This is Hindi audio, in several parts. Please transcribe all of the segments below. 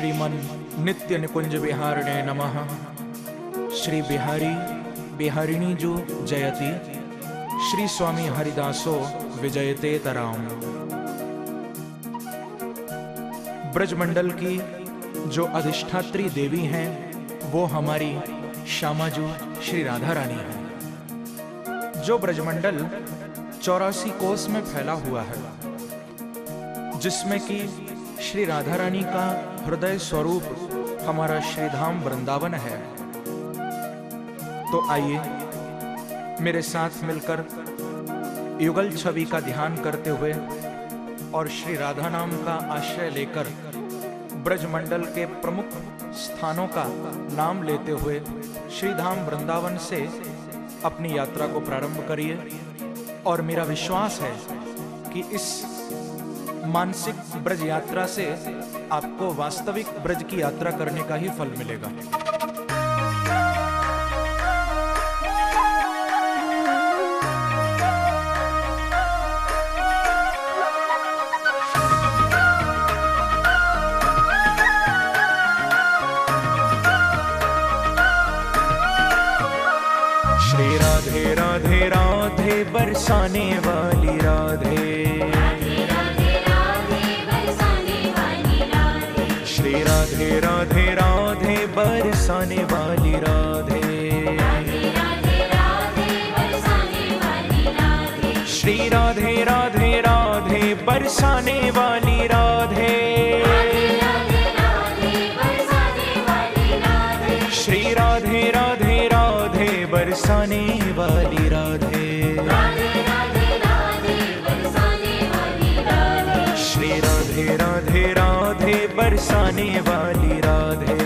श्रीमन नित्य निकुंज विहारणे नमः। श्री बिहारी, बिहारिणी जो जयति, श्री स्वामी हरिदासो विजयते तराम। ब्रजमंडल की जो अधिष्ठात्री देवी हैं, वो हमारी श्यामा श्यामाजू श्री राधा रानी है। जो ब्रजमंडल चौरासी कोस में फैला हुआ है, जिसमें कि श्री राधा रानी का हृदय स्वरूप हमारा श्रीधाम वृंदावन है। तो आइए, मेरे साथ मिलकर युगल छवि का ध्यान करते हुए और श्री राधा नाम का आश्रय लेकर ब्रजमंडल के प्रमुख स्थानों का नाम लेते हुए श्रीधाम वृंदावन से अपनी यात्रा को प्रारंभ करिए। और मेरा विश्वास है कि इस मानसिक ब्रज यात्रा से आपको वास्तविक ब्रज की यात्रा करने का ही फल मिलेगा। श्री राधे राधे राधे, बरसाने वाली राधे। राधे श्री राधे राधे राधे, बरसाने वाली राधे। श्री राधे राधे राधे, बरसाने वाली राधे। श्री राधे राधे राधे, बरसाने वाली राधे।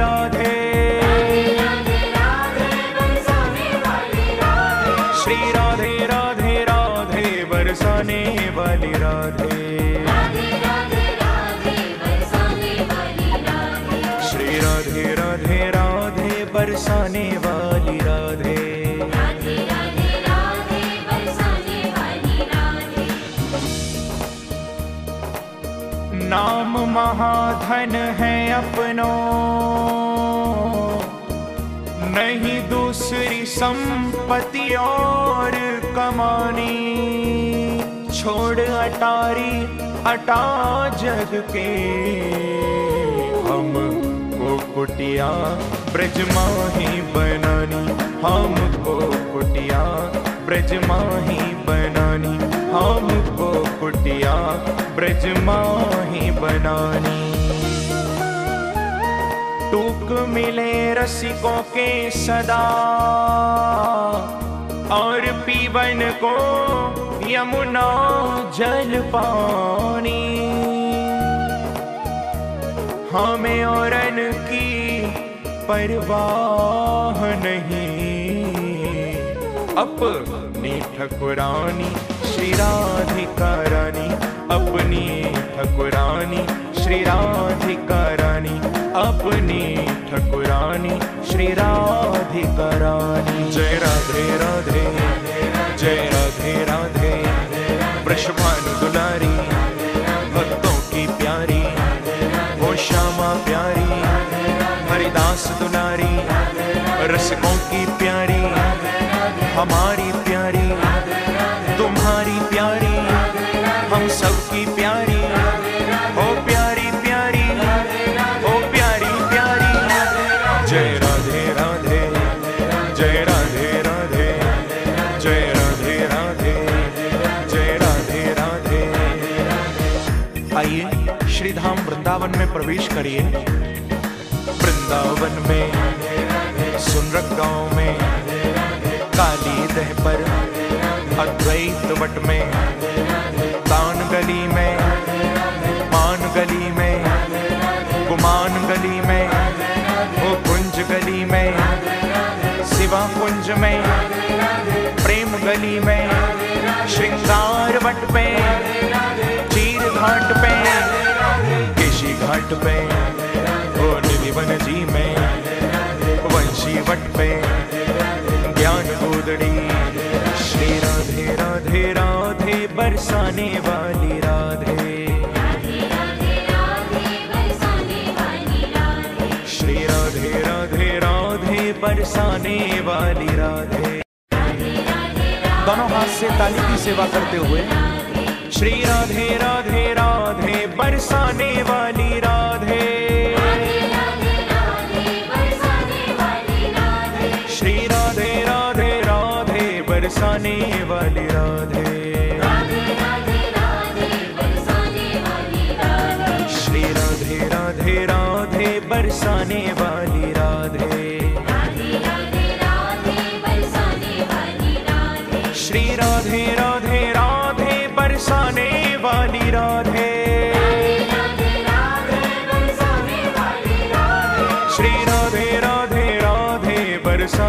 राधे श्री राधे राधे राधे, बरसाने वाली राधे। श्री राधे राधे राधे, बरसाने वाली राधे। नाम महाधन है अपनो। संपत्ति और कमानी। छोड़ अटारी अटा जग के। हम को कुटिया, ब्रज माही बनानी। हमको कुटिया, ब्रज माही बनानी। हमको कुटिया, ब्रज माही बनानी। टूक मिले रसिकों के सदा। और पीवन को यमुना जल पानी। हमें और की परवाह नहीं। अपनी ठकुरानी श्री राधिका रानी अपनी ठकुरानी श्री राधिका रानी अपनी ठकुरानी, श्री राधिका रानी जय राधे राधे, जय राधे राधे। वृषभानु दुलारी भक्तों की प्यारी, वो श्यामा प्यारी। हरिदास दुलारी, रसकों की प्यारी, हमारी प्यारी, तुम्हारी प्यारी। हम सबकी वृंदावन में प्रवेश करिए। वृंदावन में सुनरक गाँव में काली दह पर, अद्वैत वट में तान गली में मान गली में गुमान गली में ओ कुंज गली में शिवा कुंज में प्रेम गली में, श्रृंगार वट पे घाट पे, ओ निधिवन जी में, वंशी वट पे, ज्ञान गोदड़ी, श्री राधे राधे राधे बरसाने वाली राधे। श्री राधे राधे राधे बरसाने वाली राधे। दोनों हाथ से ताली की सेवा करते हुए, श्री राधे राधे राधे बरसाने वाली श्री राधे राधे राधे बरसाने वाली राधे। श्री राधे राधे राधे बरसाने वाली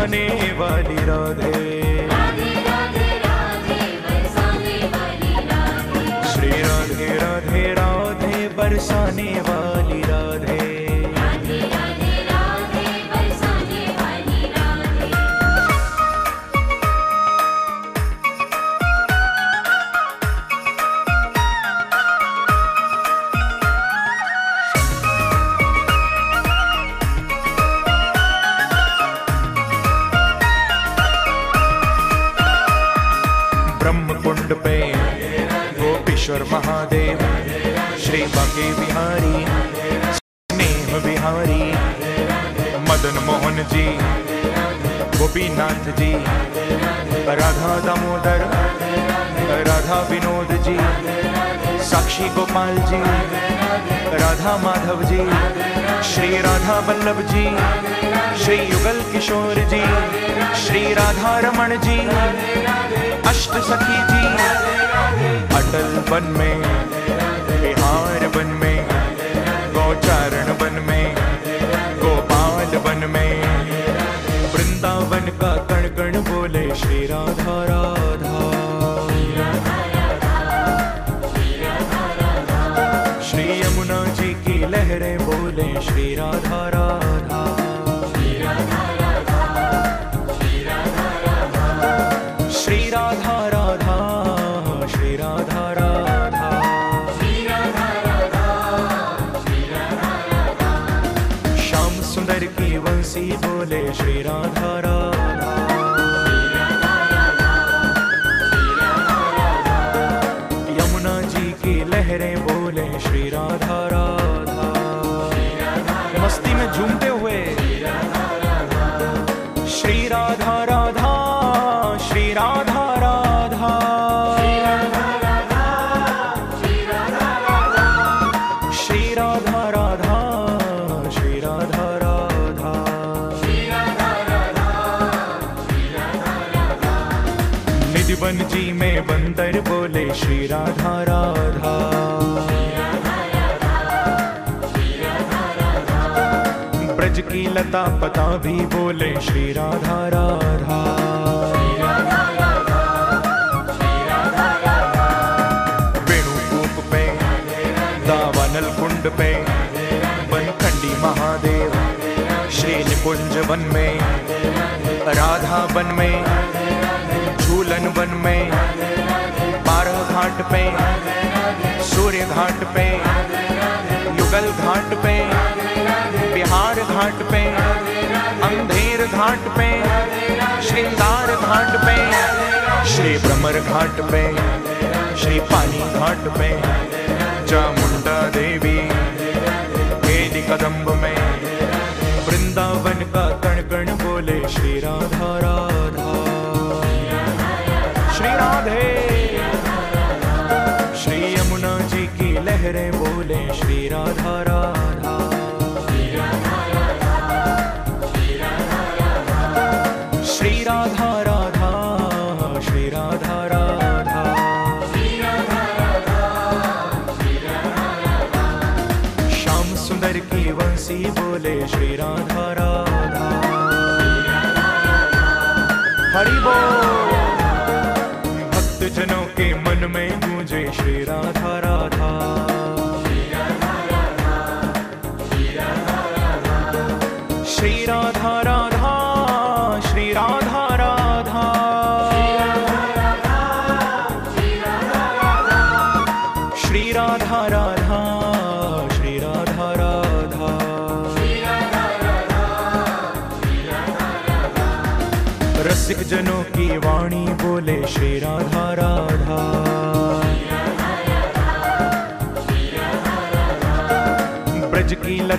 बरसाने वाली राधे। श्री राधे राधे राधे बरसाने वाली राधा माधव जी, श्री राधा बल्लभ जी, श्री युगल किशोर जी, श्री राधा रमण जी, अष्ट सखी जी। अटल बन में, बिहार बन में, गौचारण बन में निधिवन जी में बंदर बोले, श्री राधा राधा। ब्रज की लता पता भी बोले, श्री राधा राधा। पे कुंड पे, बनखंडी महादेव श्री निकुंज वन में, राधा वन में वन में, बारह घाट पे, सूर्य घाट पे, युगल घाट पे, बिहार घाट पे, अंधेर घाट पे, श्रृंगार घाट पे, श्री भ्रमर घाट पे, श्री पानी घाट पे चामुंडा देवी वेदी कदम्ब में, वृंदावन का कण कण बोले श्री राधा राधा। राधे। श्री यमुना जी की लहरें बोले, श्री राधा राधा। श्री राधा राधा, श्री राधा राधा। श्याम सुंदर की वंशी बोले, श्री राधा राधा। हरि बोल।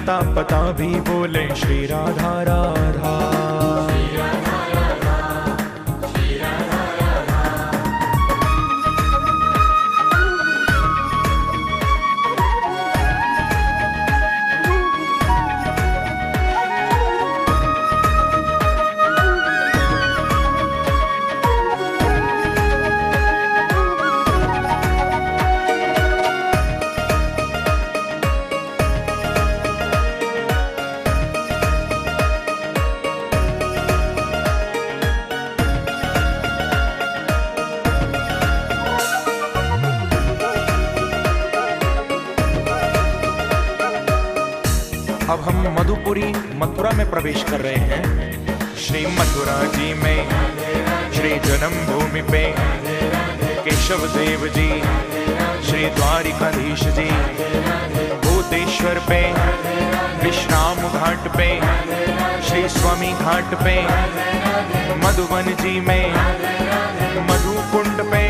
लता पता भी बोले श्री राधा राधा। अब हम मधुपुरी मथुरा में प्रवेश कर रहे हैं। श्री मथुरा जी में, श्री जन्मभूमि पे केशव देव जी, श्री द्वारिकाधीश जी भूतेश्वर पे, विश्राम घाट पे, श्री स्वामी घाट पे, मधुबन जी में, मधुकुंड पे,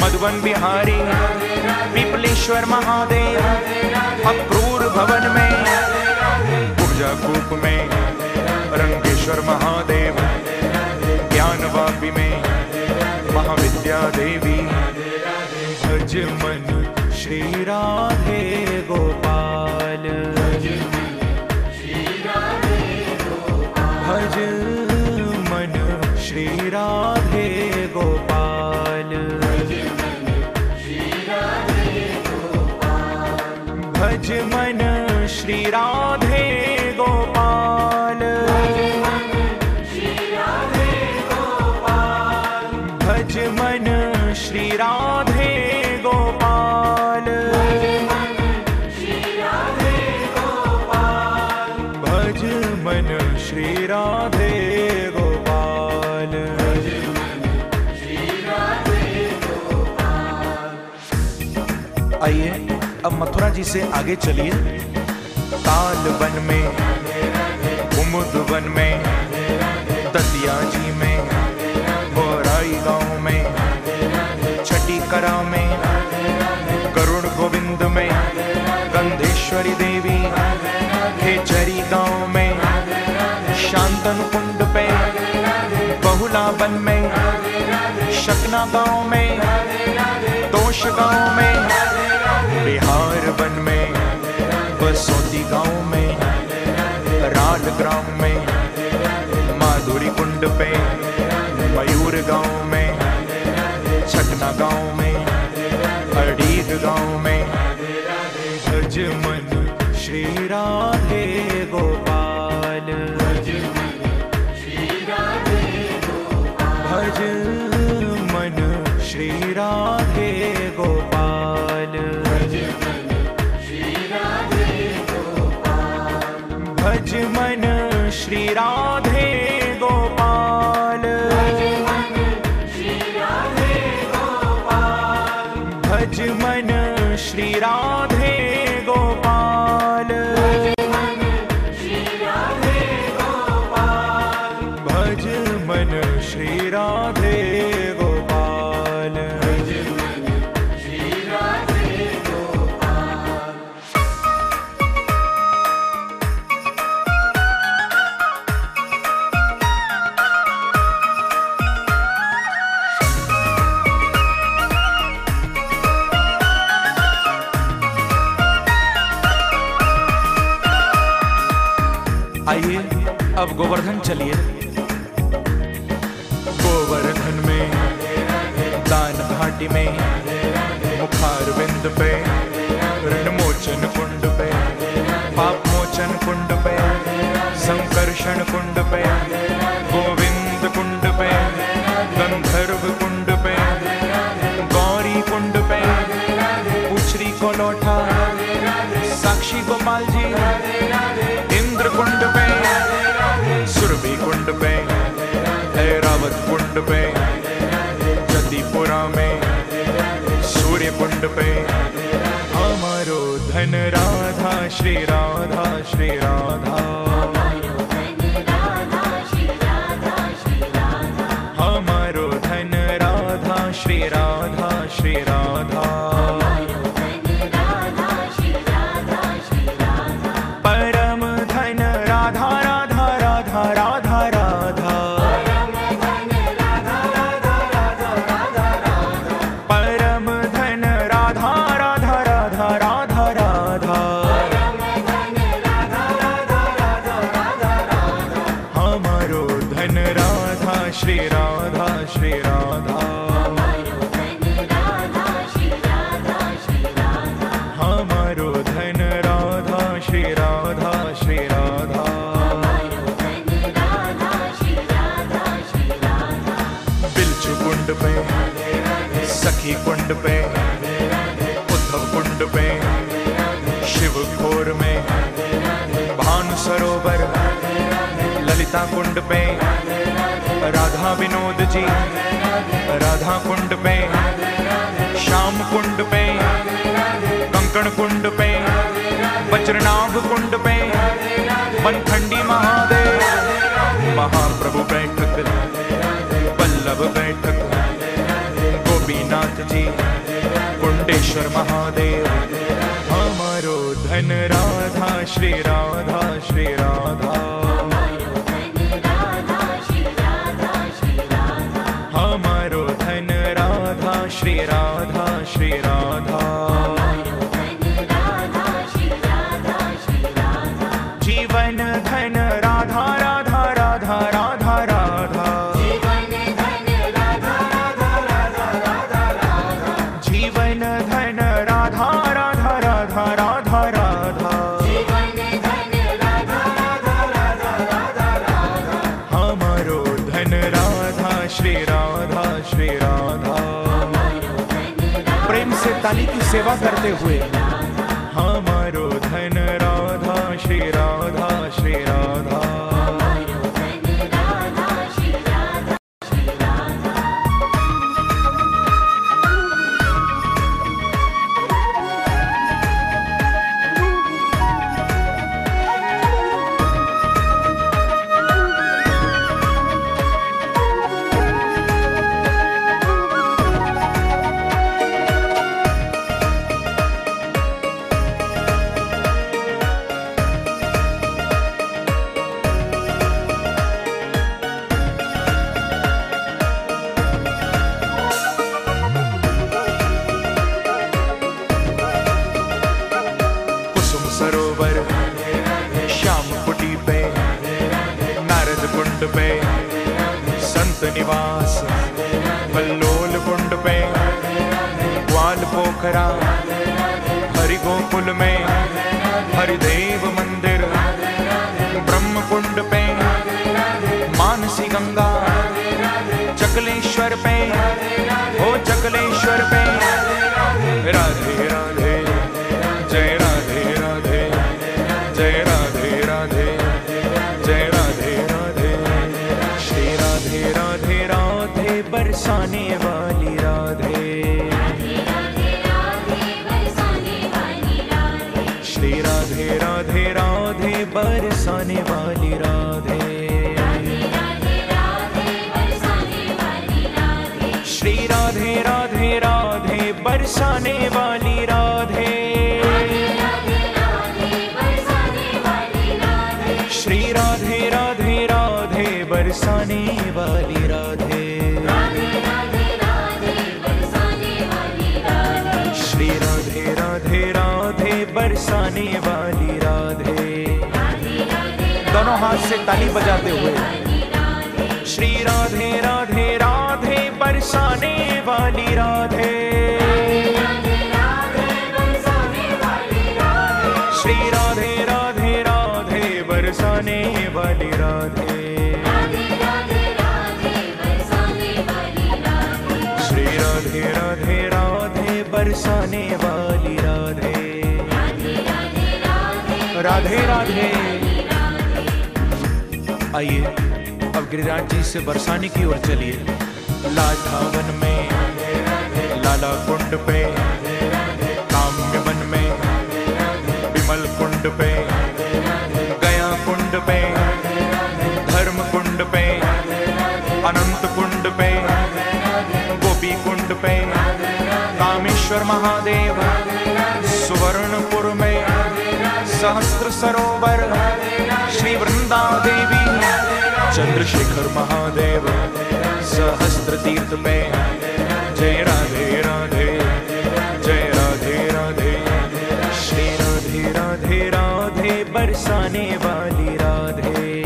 मधुबन बिहारी, पिपलेश्वर महादेव, अक्रूर भवन में ऊर्जा कूप में, रंगेश्वर महादेव ज्ञान वापी में, महाविद्या देवी भज श्रीराधे गोपाल। भज मन श्रीराधे गोपाल। भज मन श्रीराधे आइए अब मथुरा जी से आगे चलिए। ताल वन में कुमुद वन में, दतिया जी में, बोराई गाँव में छठी करा में, करुण गोविंद में, गंधेश्वरी देवी, खेचरी गाँव में, शांतन कुंड पे बहुला वन में, शकना गाँव में तोश गाँव में बिहार वन में, बसोती गाँव में राल ग्राम में, माधुरी कुंड पे, मयूर गाँव में छटना गाँव में अडीग गाँव में। भज मन श्री राधे गोपाल। भज मन श्री राधे गोपाल। श्री राधे राधा श्रीराधा ललिता कुंड पे। राधा विनोद जी, राधा कुंड पे। श्याम कुंड पे। कंकण कुंड पे। वज्रनाभ कुंड पे। बनखंडी महादेव। महाप्रभु बैठक। वल्लभ बैठक। गोपीनाथ जी, कुंडेश्वर महादेव। हमारो धन राधा, श्री राधा श्री राधा। ताली की सेवा करते हुए सरोवर श्याम कुटी पे, नारद कुंड पे, संत निवास, बल्लोल कुंड पे, ग्वाल पोखरा हरि गोकुल में, हरिदेव मंदिर ब्रह्म कुंड पे, मानसी गंगा चकलेश्वर पे बरसाने वाली राधे। श्री राधे राधे राधे, बरसाने वाली राधे। श्री राधे राधे राधे, बरसाने वाली राधे। श्री राधे राधे राधे, बरसाने वाली हाथ से ताली बजाते हुए। श्री राधे राधे राधे बरसाने वाली राधे आइए, अब गिरिराज जी से बरसाने की ओर चलिए। लाठावन में ज्वाला कुंड पे काम्य वन में विमल कुंड पे गया कुंड पे धर्म कुंड पे अनंत कुंड पे गोपी कुंड पे, कामेश्वर महादेव, सुवर्णपुर में, सहस्त्र सरोवर वृंदा देवी चंद्रशेखर महादेव सहस्त्र तीर्थ में। जय राधे राधे, जय राधे राधे। श्री राधे राधे राधे, बरसाने वाली राधे।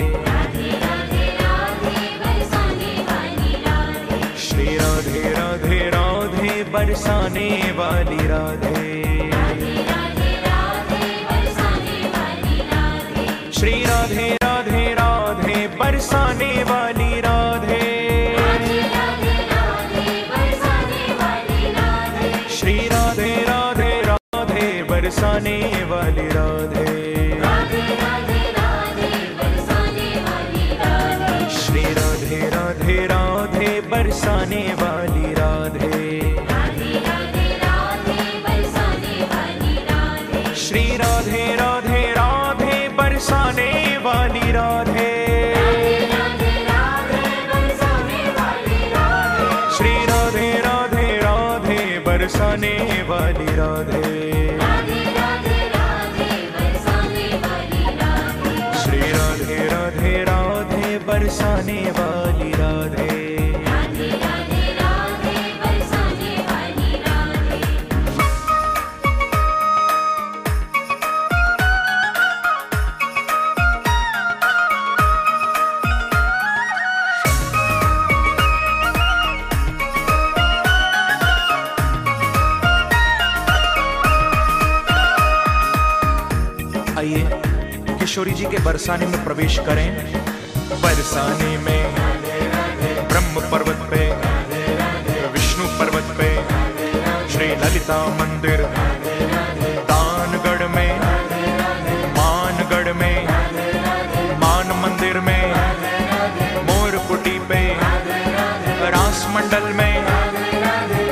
श्री राधे राधे राधे, बरसाने वाली राधे। श्री राधे राधे राधे बरसाने वाली राधे। श्री राधे राधे राधे बरसाने वाली राधे। बरसाने वाली बरसाने में प्रवेश करें। बरसाने में, ब्रह्म पर्वत पे, विष्णु पर्वत पे, श्री ललिता मंदिर, दानगढ़ में, मानगढ़ में, मान मंदिर में, मोरकुटी पे रास मंडल में,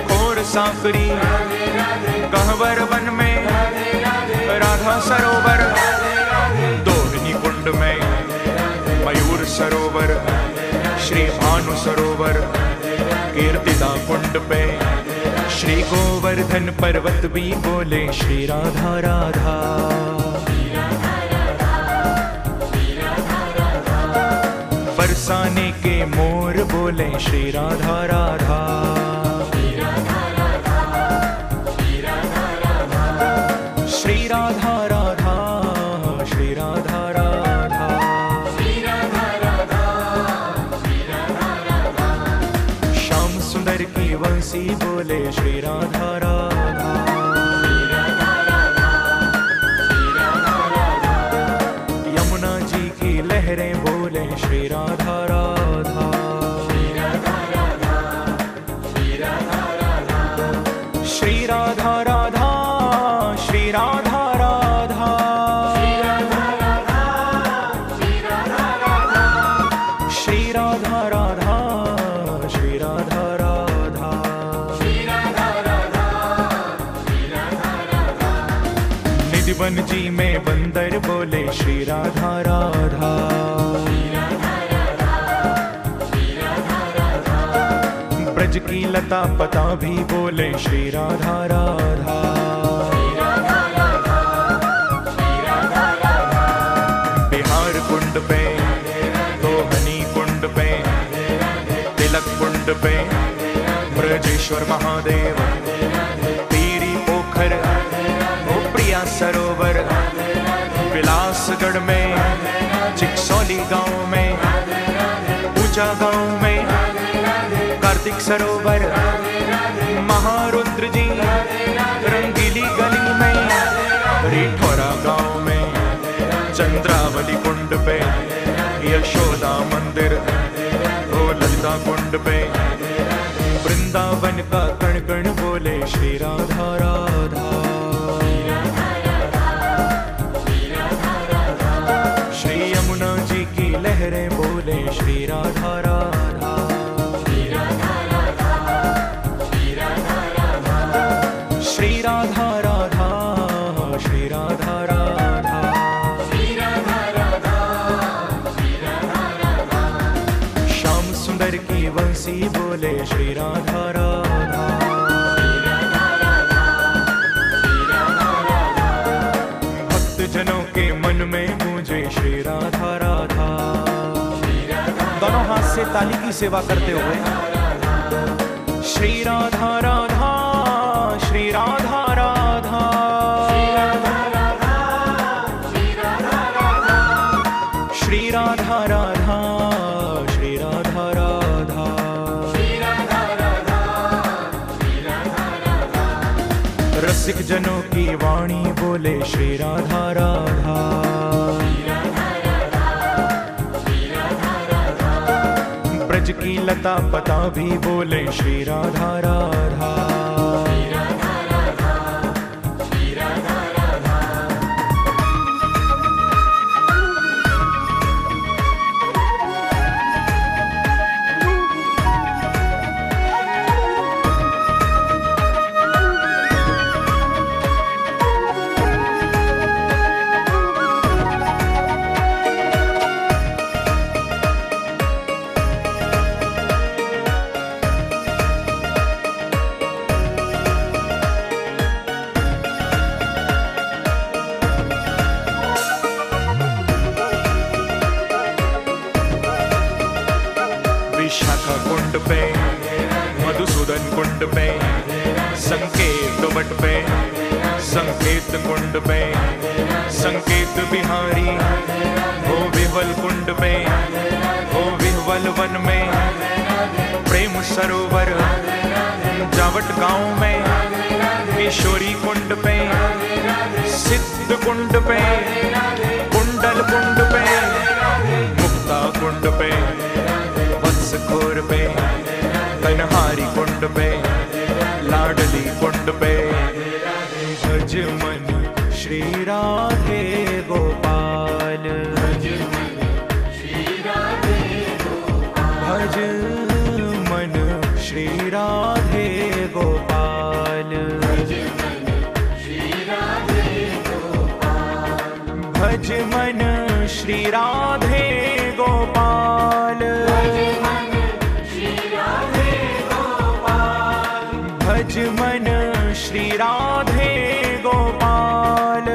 खोर साकरी कहवर वन में, राधा सरोवर सरोवर, श्री भानु सरोवर, कीर्तिदा कुंड पे। श्री गोवर्धन पर्वत भी बोले, श्री राधा राधा। बरसाने के मोर बोले, श्री राधा राधा। श्री राधा राधा, श्री राधा राधा। निधिवन जी में बंदर बोले, श्री राधा राधा। ब्रज की लता पता भी बोले, श्री राधा राधा। बिहार कुंड पे ब्रजेश्वर महादेव पीरी पोखर, ओ प्रिया सरोवर, विलासगढ़ में, चिकसौली गाँव में ऊँचा गाँव में, कार्तिक सरोवर महारुद्र जी रंगीली गली में, रिठोरा गाँव में, चंद्रावली कुंड पे, यशोदा मंदिर, ओ ललिता कुंड पे वृंदावन का कण कण बोले श्री राधा राधा। श्री यमुना जी की लहरें बोले श्री राधा राधा। श्री राधा राधा, श्री राधा राधा। भक्त जनों के मन में गूंजे श्री राधा राधा। दोनों हाथ से ताली की सेवा करते हुए। श्री राधा राधा, श्री राधा राधा। रसिक जनों की वाणी बोले श्री राधा राधा। ब्रज की लता पता भी बोले श्री राधा राधा। संकेत पे, संकेत कुंड पे, संकेत बिहारी, हो विह्वल कुंड पे, हो विह्वल वन में, प्रेम सरोवर, जावट गाँव में, किशोरी कुंड पे, सिद्ध कुंड पे, कुंडल कुंड पे, मुक्ता कुंड पे वत्स खोर पे, कन्हारी कुंड पे। राधे गोपाल। भज मन श्री राधे गोपाल।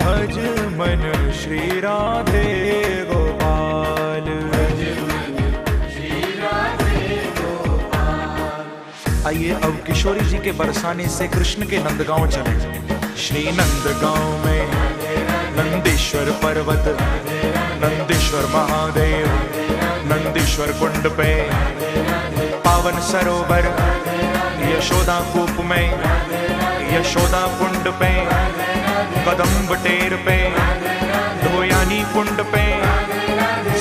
भज मन श्री राधे गोपाल। आइए अब किशोरी जी के बरसाने से कृष्ण के नंदगांव चले। श्री नंदगांव में नंदीश्वर पर्वत, नंदीश्वर महादेव, नंदीश्वर कुंड पे पावन सरोवर, यशोदा कूप में, यशोदा कुंड पे, कदम्ब टेर पे धोयानी कुंड पे,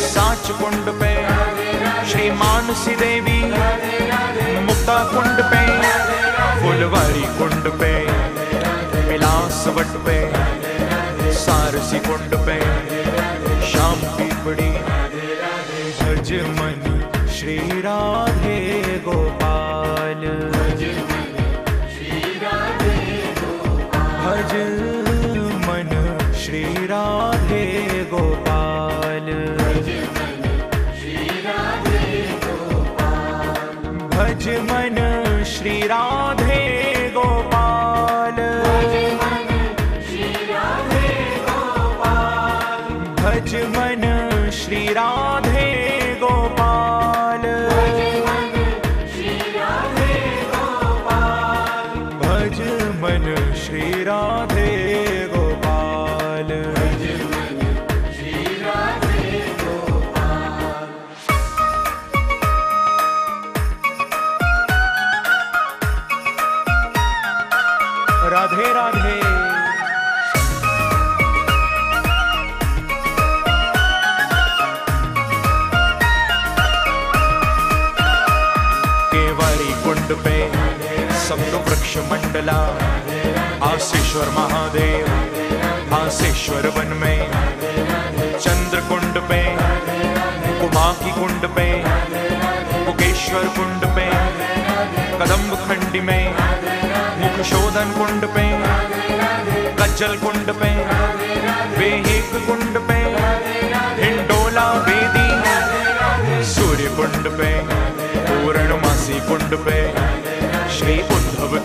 साच कुंड पे, श्री मानसी देवी मुक्ता कुंड पे, फुलवारी कुंड पे। बिलासवट पे सारसी कुंड पे शाम पीपड़ी भज मन श्री राधे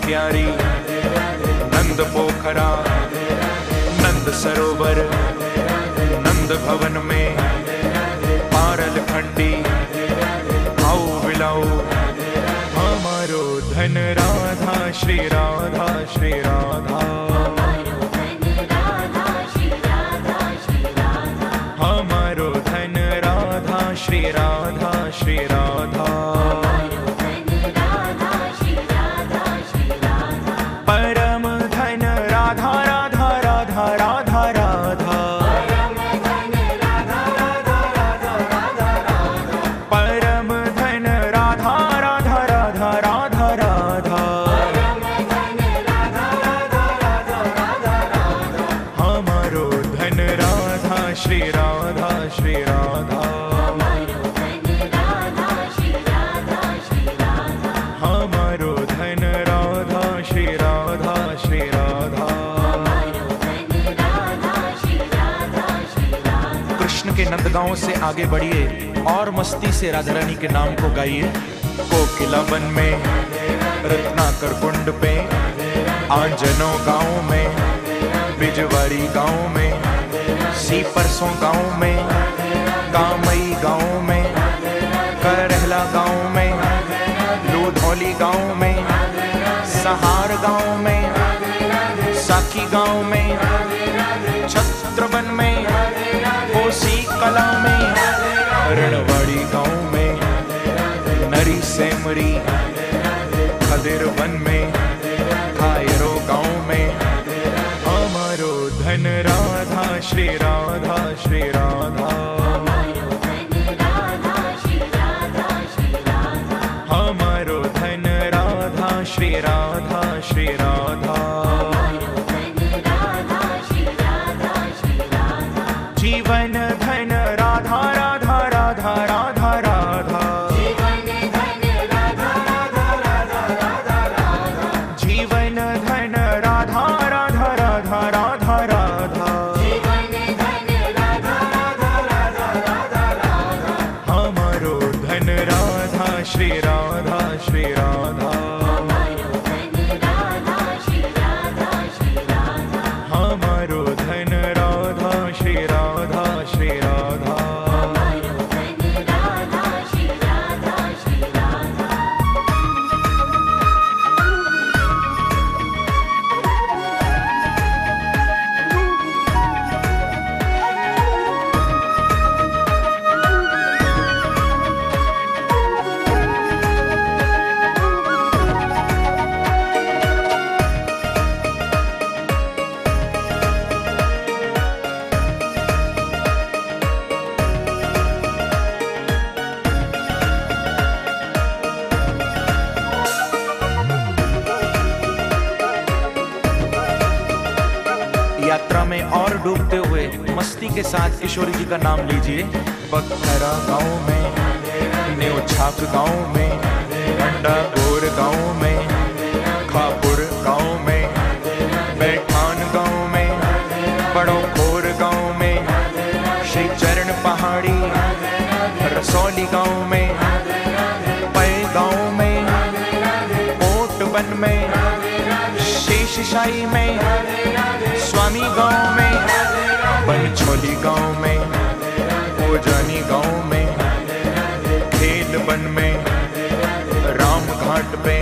क्यारी नंद पोखरा, नंद सरोवर, नंद भवन में पारल खंडी, आओ बिलाओ। हमारो धन राधा, श्री राधा श्री राधा। हमारो धन राधा, श्री राधा श्री राधा। आगे बढ़िए और मस्ती से राधा रानी के नाम को गाइए। कोकिला वन में, रत्नाकर कुंड पे, आंजनो गाँव में बिजवारी गाँव में सी परसों गाँव में, कामई गाँव में, करहला गाँव में, लूधौली गाँव में, सहार गाँव में, साखी गाँव में, छत्रवन में कोसी कला में, रणवाड़ी गाँव में, नरी से मरी खदिर वन में खायरो गाँव में, हमारो धन राधा श्री डूबते हुए मस्ती के साथ किशोरी जी का नाम लीजिए। बखरा गाँव में न्योछाप गाँव में, अंडा गोर गाँव में, खापुर गाँव में बैठान गाँव में, बड़ो खोर गाँव में, श्री चरण पहाड़ी, रसौली गाँव में, पै गाँव में वन में शेषशाही में, स्वामी गाँव में बनछोली गाँव में, ओजानी गाँव में, खेल वन में राम घाट पे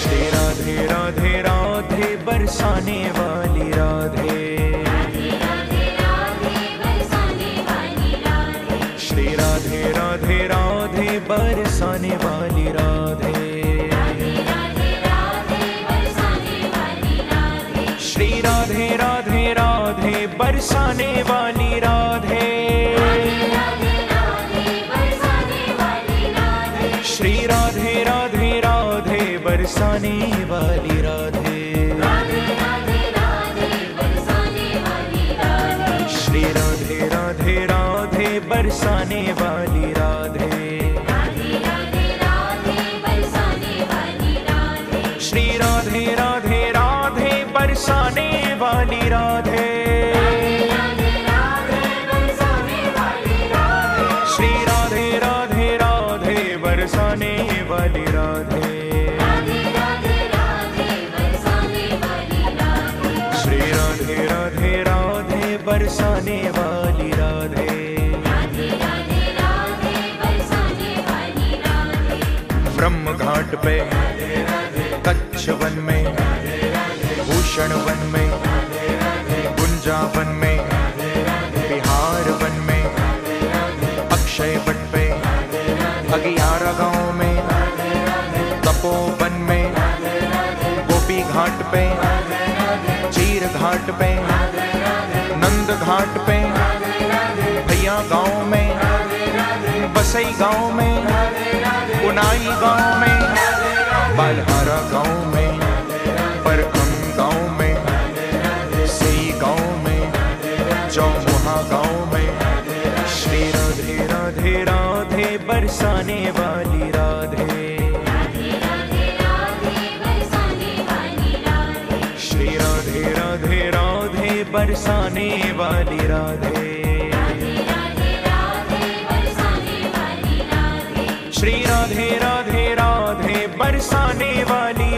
श्री राधे राधे राधे, बरसाने वाली राधे। श्री राधे राधे राधे, बरसाने वाली बरसाने वाली राधे श्री राधे राधे राधे, बरसाने वाली राधे श्री राधे राधे राधे, बरसाने वाली राधे घाट पे, कच्छ वन में, भूषण वन में गुंजा वन में, बिहार वन में, अक्षय वन पे अगियारा गाँव में तपोवन में, गोपी घाट पे, चीर घाट पे, नंद घाट पे, भैया गाँव में बसई गाँव में उनाई गाँव में, बालहारा गाँव में, परखम गाँव में सई गाँव में, चौमुहा गाँव में, श्री राधे राधे राधे, बरसाने वाली राधे। श्री राधे राधे राधे, बरसाने वाली राधे। श्री राधे राधे राधे बरसाने वाली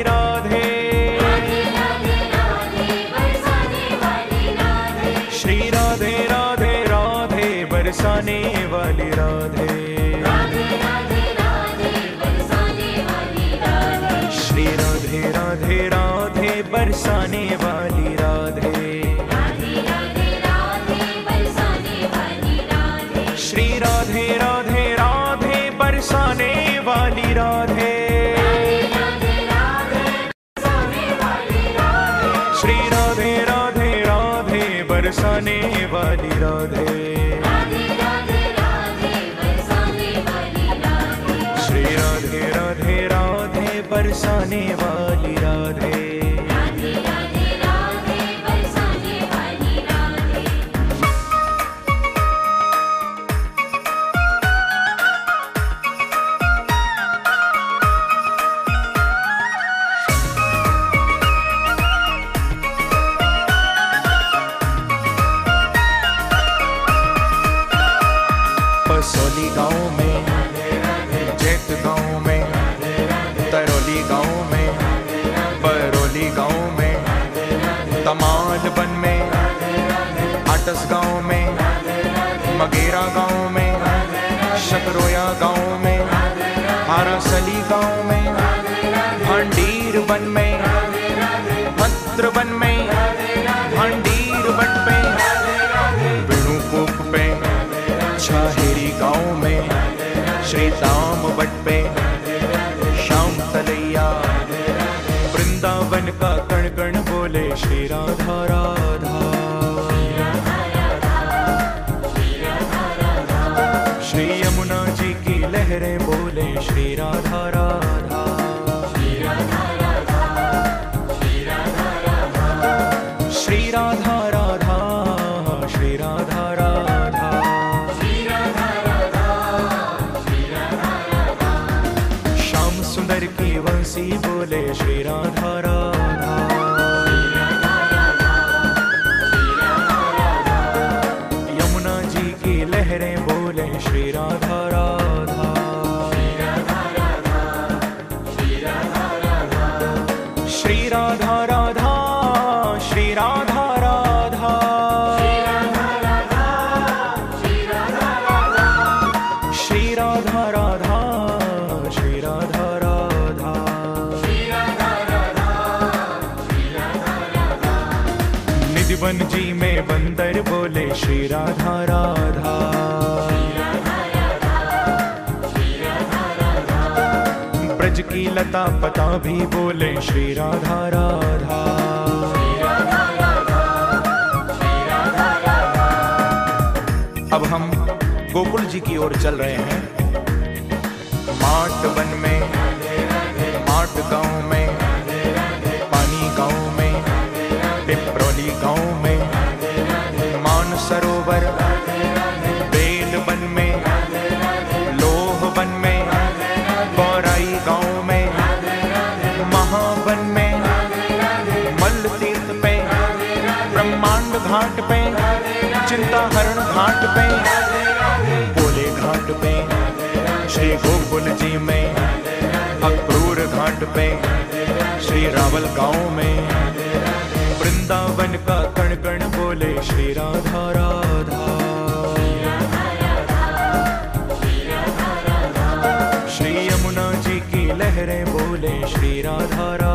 राधे वाली रात है। श्री राधे राधे राधे, बरसाने वाली राधे श्री राधे राधे राधे, बरसाने वाली मगेरा गाँव में शकरोया गाँव में, हारासली गाँव में, भांडीर वन में भद्र वन में, भांडीर वन पे वेणुपुक पे, छाहेरी गाँव में श्री दाम बट पे, श्याम तलैया, वृंदावन का कण कण बोले श्री राधा राधा राधा राधा। श्री राधा राधा। श्री राधा राधा। निधिवन जी में बंदर बोले, श्री राधा राधा। ब्रज की लता पता भी बोले, श्री राधा राधा। गोकुल जी की ओर चल रहे हैं। माट वन में माट गाँव में, पानी गाँव में, पिपरौली गाँव में, मान सरोवर, बेल वन में, लोह वन में गौराई गाँव में, महावन में मल्ल तीर्थ पे, ब्रह्मांड घाट पे चिंता हरण घाट पे गोकुल जी में, अक्रूर घाट पे श्री रावल गाँव में। वृंदावन का कण कण बोले, श्री राधा राधा। श्री यमुना जी की लहरें बोले, श्री राधा राधा।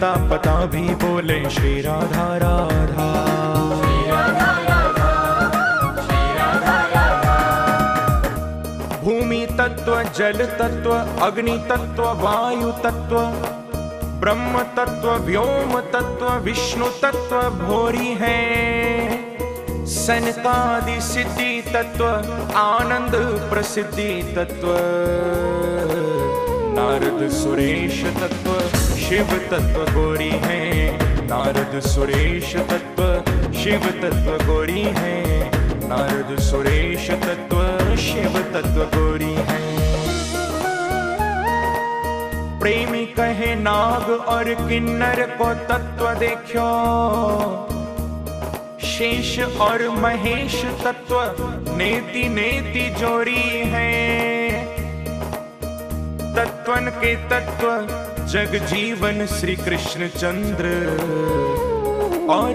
ब्रज पता भी बोले, श्री राधा राधा। भूमि तत्व, जल तत्व, अग्नि तत्व, वायु तत्व, ब्रह्म तत्व, व्योम तत्व, विष्णु तत्व, भोरी है। सनकादि सिद्धि तत्व, आनंद प्रसिद्धि तत्व। नारद सुरेश तत्व, शिव तत्व गौरी है। नारद सुरेश तत्व, शिव तत्व गौरी है। नारद सुरेश तत्व, शिव तत्व गौरी है। प्रेमी कहे नाग और किन्नर को तत्व देखो शेष और महेश तत्व नेति नेति जोड़ी है। तत्वन के तत्व जग जीवन श्री कृष्ण चंद्र। और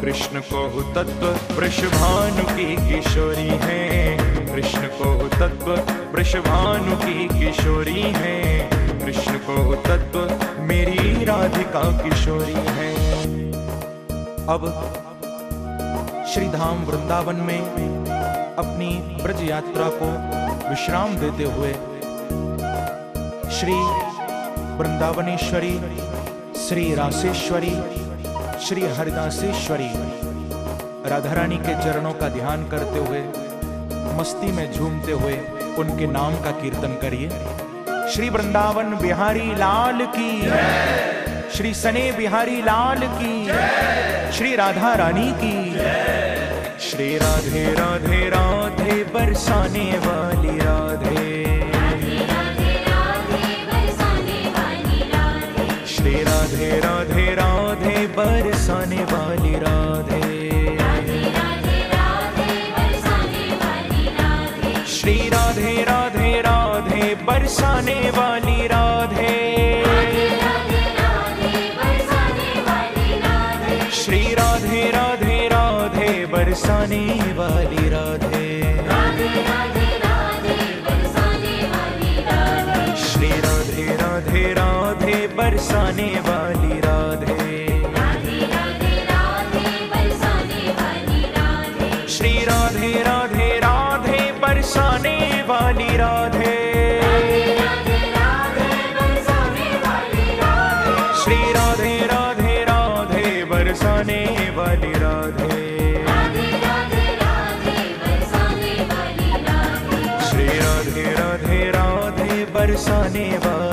कृष्ण को तत्व वृषभानु की किशोरी है। कृष्ण को तत्व वृषभानु की किशोरी है। कृष्ण को तत्व मेरी राधिका किशोरी है। अब श्री धाम वृंदावन में अपनी ब्रज यात्रा को विश्राम देते हुए श्री वृंदावनेश्वरी, श्री राशेश्वरी, श्री हरिदासेश्वरी। राधा रानी के चरणों का ध्यान करते हुए, मस्ती में झूमते हुए उनके नाम का कीर्तन करिए। श्री वृंदावन बिहारी लाल की श्री सने बिहारी लाल की श्री राधा रानी की श्री राधे राधे राधे बरसाने वाली राधे। राधे राधे राधे बरसाने वाली राधे राधे राधे राधे बरसाने वाली राधे श्री राधे राधे राधे बरसाने वाली राधे राधे राधे बरसाने वाली राधे श्री राधे राधे राधे बरसाने वाली राधे बरसाने वाली राधे राधे राधे राधे बरसाने वाली राधे श्री राधे राधे राधे बरसाने वाली राधे श्री राधे राधे राधे बरसाने वाली राधे श्री राधे राधे राधे बरसाने वाली